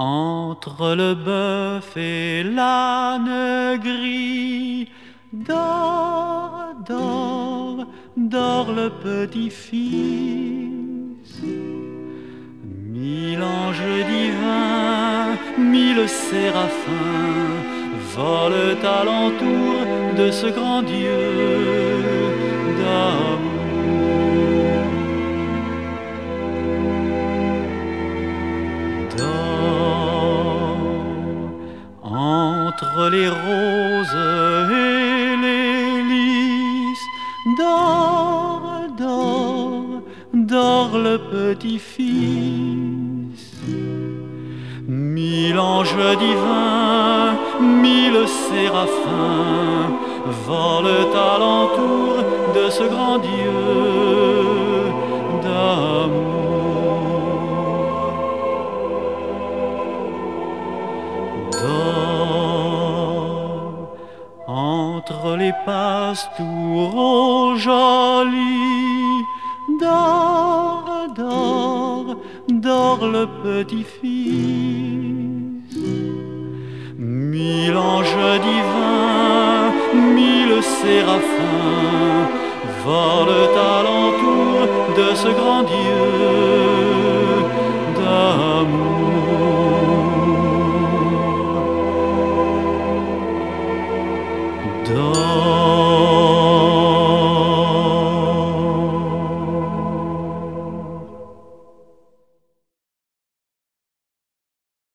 Entre le bœuf et l'âne gris, dors, dors, dors le petit-fils. Mille anges divins, mille séraphins volent alentour de ce grand Dieu entre les roses et les lys. Dors, dors, dors le petit-fils. Mille anges divins, mille séraphins volent alentour de ce grand Dieu entre les pastours jolis. Dors, dors, dors le petit-fils. Mille anges divins, mille séraphins volent alentour de ce grand Dieu d'amour.